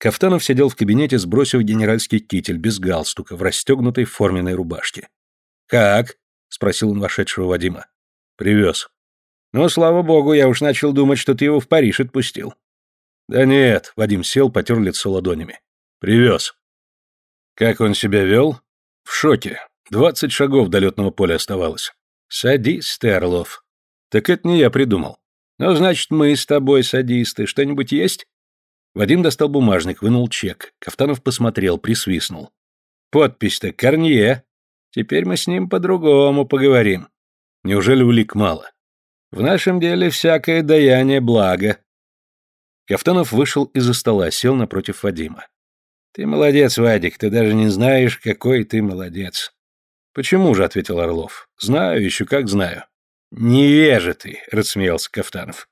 Кафтанов сидел в кабинете, сбросив генеральский китель, без галстука, в расстегнутой форменной рубашке. «Как?» — спросил он вошедшего Вадима. «Привез». «Ну, слава богу, я уж начал думать, что ты его в Париж отпустил». «Да нет», — Вадим сел, потер лицо ладонями. «Привез». «Как он себя вел?» «В шоке. Двадцать шагов до летного поля оставалось». «Садись ты, Орлов». «Так это не я придумал». «Ну, значит, мы с тобой садисты. Что-нибудь есть?» Вадим достал бумажник, вынул чек. Кафтанов посмотрел, присвистнул. «Подпись-то Корнье. Теперь мы с ним по-другому поговорим. Неужели улик мало? В нашем деле всякое даяние благо». Кафтанов вышел из-за стола, сел напротив Вадима. «Ты молодец, Вадик, ты даже не знаешь, какой ты молодец». «Почему же?» — ответил Орлов. «Знаю, еще как знаю». «Невежа ты», — рассмеялся Кафтанов.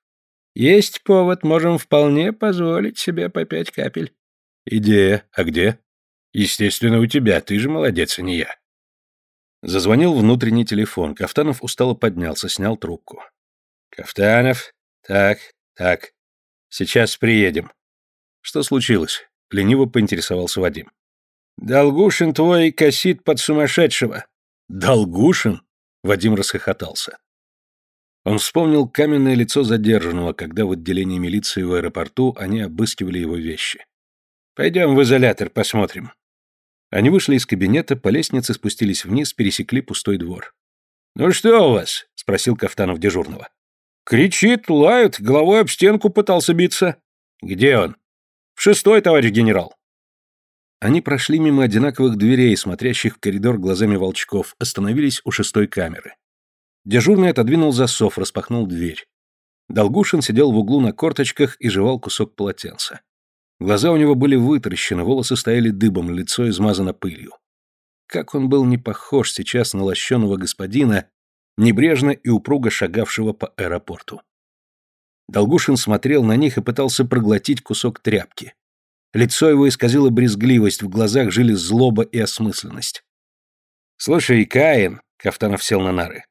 Есть повод, можем вполне позволить себе по пять капель. Идея. А где? Естественно, у тебя. Ты же молодец, а не я. Зазвонил внутренний телефон. Кафтанов устало поднялся, снял трубку. Кафтанов. Так, так. Сейчас приедем. Что случилось? Лениво поинтересовался Вадим. Долгушин твой косит под сумасшедшего. Долгушин? Вадим расхохотался. Он вспомнил каменное лицо задержанного, когда в отделении милиции в аэропорту они обыскивали его вещи. «Пойдем в изолятор, посмотрим». Они вышли из кабинета, по лестнице спустились вниз, пересекли пустой двор. «Ну что у вас?» — спросил Кафтанов дежурного. «Кричит, лает, головой об стенку пытался биться». «Где он?» «В шестой, товарищ генерал». Они прошли мимо одинаковых дверей, смотрящих в коридор глазами волчков, остановились у шестой камеры. Дежурный отодвинул засов, распахнул дверь. Долгушин сидел в углу на корточках и жевал кусок полотенца. Глаза у него были вытаращены, волосы стояли дыбом, лицо измазано пылью. Как он был не похож сейчас на лощеного господина, небрежно и упруго шагавшего по аэропорту. Долгушин смотрел на них и пытался проглотить кусок тряпки. Лицо его исказило брезгливость, в глазах жили злоба и осмысленность. «Слушай, Каин», — Кафтанов сел на нары,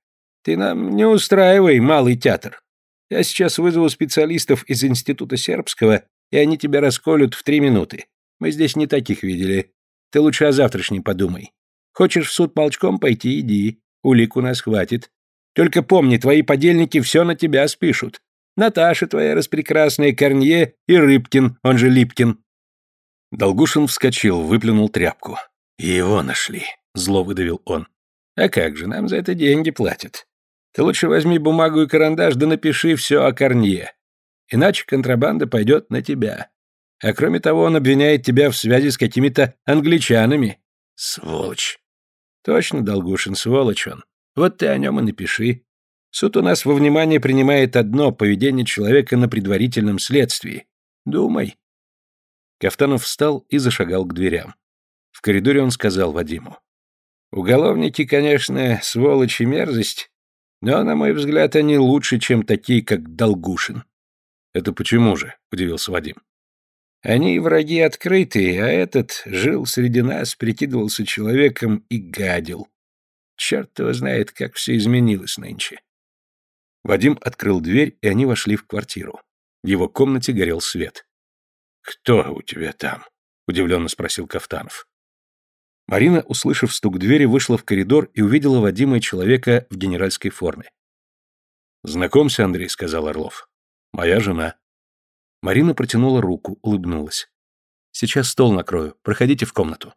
ты нам не устраивай малый театр. Я сейчас вызову специалистов из Института Сербского, и они тебя расколют в три минуты. Мы здесь не таких видели. Ты лучше о завтрашнем подумай. Хочешь в суд молчком пойти, иди. Улик у нас хватит. Только помни, твои подельники все на тебя спишут. Наташа твоя распрекрасная, Корнье и Рыбкин, он же Липкин. Долгушин вскочил, выплюнул тряпку. Его нашли, зло выдавил он. А как же, нам за это деньги платят. Ты лучше возьми бумагу и карандаш, да напиши все о Корнье. Иначе контрабанда пойдет на тебя. А кроме того, он обвиняет тебя в связи с какими-то англичанами. Сволочь. Точно, Долгушин, сволочь он. Вот ты о нем и напиши. Суд у нас во внимание принимает одно — поведение человека на предварительном следствии. Думай. Кафтанов встал и зашагал к дверям. В коридоре он сказал Вадиму. Уголовники, конечно, сволочь и мерзость, но, на мой взгляд, они лучше, чем такие, как Долгушин. Это почему же? Удивился Вадим. Они враги открытые, а этот жил среди нас, прикидывался человеком и гадил. Черт его знает, как все изменилось нынче. Вадим открыл дверь, и они вошли в квартиру. В его комнате горел свет. «Кто у тебя там?» — удивленно спросил Кафтанов. Марина, услышав стук двери, вышла в коридор и увидела Вадима и человека в генеральской форме. «Знакомься, Андрей», — сказал Орлов. «Моя жена». Марина протянула руку, улыбнулась. «Сейчас стол накрою. Проходите в комнату».